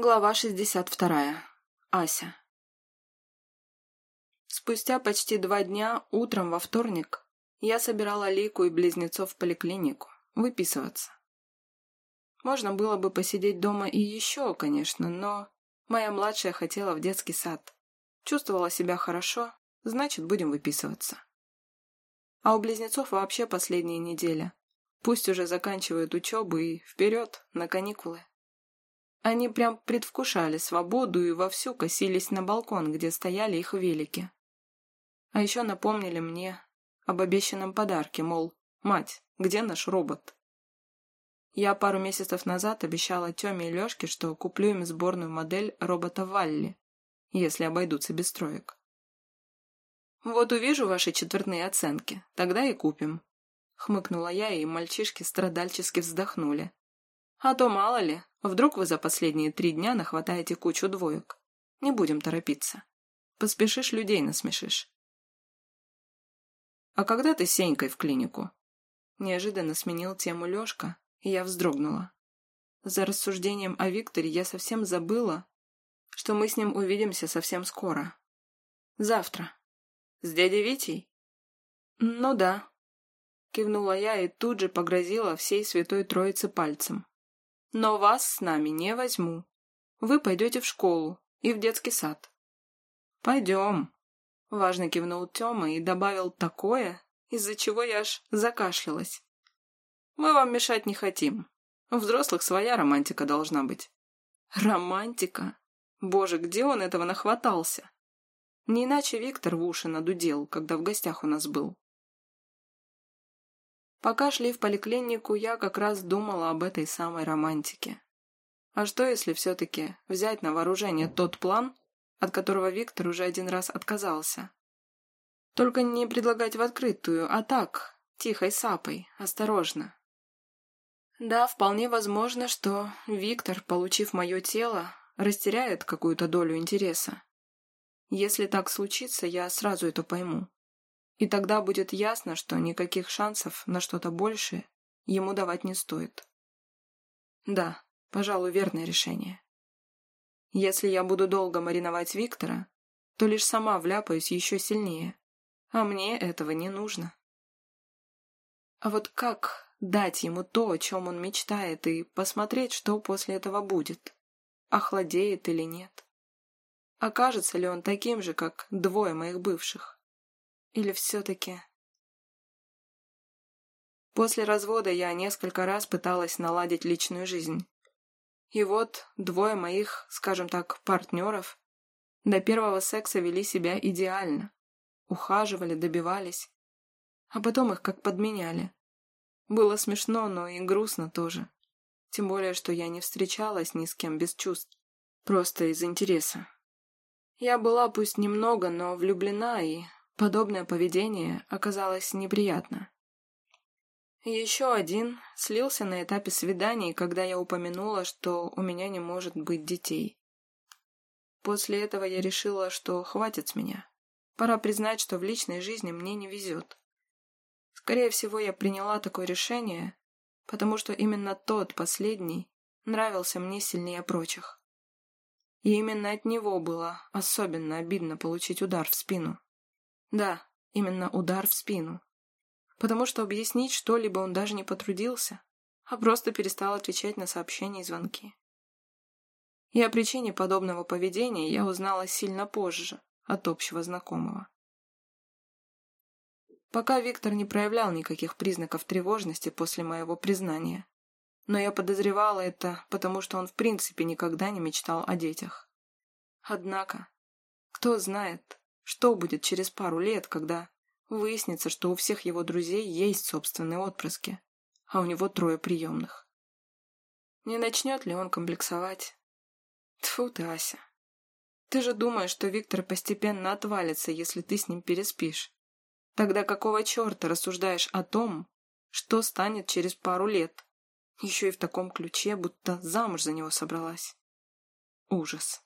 Глава 62. Ася. Спустя почти два дня, утром во вторник, я собирала Лику и близнецов в поликлинику, выписываться. Можно было бы посидеть дома и еще, конечно, но моя младшая хотела в детский сад. Чувствовала себя хорошо, значит, будем выписываться. А у близнецов вообще последняя неделя. Пусть уже заканчивают учебу и вперед, на каникулы. Они прям предвкушали свободу и вовсю косились на балкон, где стояли их велики. А еще напомнили мне об обещанном подарке, мол, «Мать, где наш робот?» Я пару месяцев назад обещала Тёме и Лёшке, что куплю им сборную модель робота Валли, если обойдутся без строек. «Вот увижу ваши четвертные оценки, тогда и купим», — хмыкнула я, и мальчишки страдальчески вздохнули. «А то мало ли, Вдруг вы за последние три дня нахватаете кучу двоек. Не будем торопиться. Поспешишь, людей насмешишь. «А когда ты с Сенькой в клинику?» Неожиданно сменил тему Лёшка, и я вздрогнула. За рассуждением о Викторе я совсем забыла, что мы с ним увидимся совсем скоро. Завтра. С дядей Витей? Ну да. Кивнула я и тут же погрозила всей Святой Троице пальцем. Но вас с нами не возьму. Вы пойдете в школу и в детский сад. Пойдем. Важно кивнул Тёма и добавил такое, из-за чего я аж закашлялась. Мы вам мешать не хотим. У взрослых своя романтика должна быть. Романтика? Боже, где он этого нахватался? Не иначе Виктор в уши надудел, когда в гостях у нас был. Пока шли в поликлинику, я как раз думала об этой самой романтике. А что, если все-таки взять на вооружение тот план, от которого Виктор уже один раз отказался? Только не предлагать в открытую, а так, тихой сапой, осторожно. Да, вполне возможно, что Виктор, получив мое тело, растеряет какую-то долю интереса. Если так случится, я сразу это пойму. И тогда будет ясно, что никаких шансов на что-то большее ему давать не стоит. Да, пожалуй, верное решение. Если я буду долго мариновать Виктора, то лишь сама вляпаюсь еще сильнее, а мне этого не нужно. А вот как дать ему то, о чем он мечтает, и посмотреть, что после этого будет? Охладеет или нет? Окажется ли он таким же, как двое моих бывших? Или все-таки... После развода я несколько раз пыталась наладить личную жизнь. И вот двое моих, скажем так, партнеров до первого секса вели себя идеально. Ухаживали, добивались. А потом их как подменяли. Было смешно, но и грустно тоже. Тем более, что я не встречалась ни с кем без чувств. Просто из интереса. Я была пусть немного, но влюблена и Подобное поведение оказалось неприятно. Еще один слился на этапе свиданий, когда я упомянула, что у меня не может быть детей. После этого я решила, что хватит с меня. Пора признать, что в личной жизни мне не везет. Скорее всего, я приняла такое решение, потому что именно тот, последний, нравился мне сильнее прочих. И именно от него было особенно обидно получить удар в спину. Да, именно удар в спину. Потому что объяснить что-либо он даже не потрудился, а просто перестал отвечать на сообщения и звонки. И о причине подобного поведения я узнала сильно позже, от общего знакомого. Пока Виктор не проявлял никаких признаков тревожности после моего признания, но я подозревала это, потому что он в принципе никогда не мечтал о детях. Однако, кто знает, что будет через пару лет, когда выяснится, что у всех его друзей есть собственные отпрыски, а у него трое приемных? Не начнет ли он комплексовать? Тфу ты, Ася. Ты же думаешь, что Виктор постепенно отвалится, если ты с ним переспишь. Тогда какого черта рассуждаешь о том, что станет через пару лет? Еще и в таком ключе, будто замуж за него собралась. Ужас.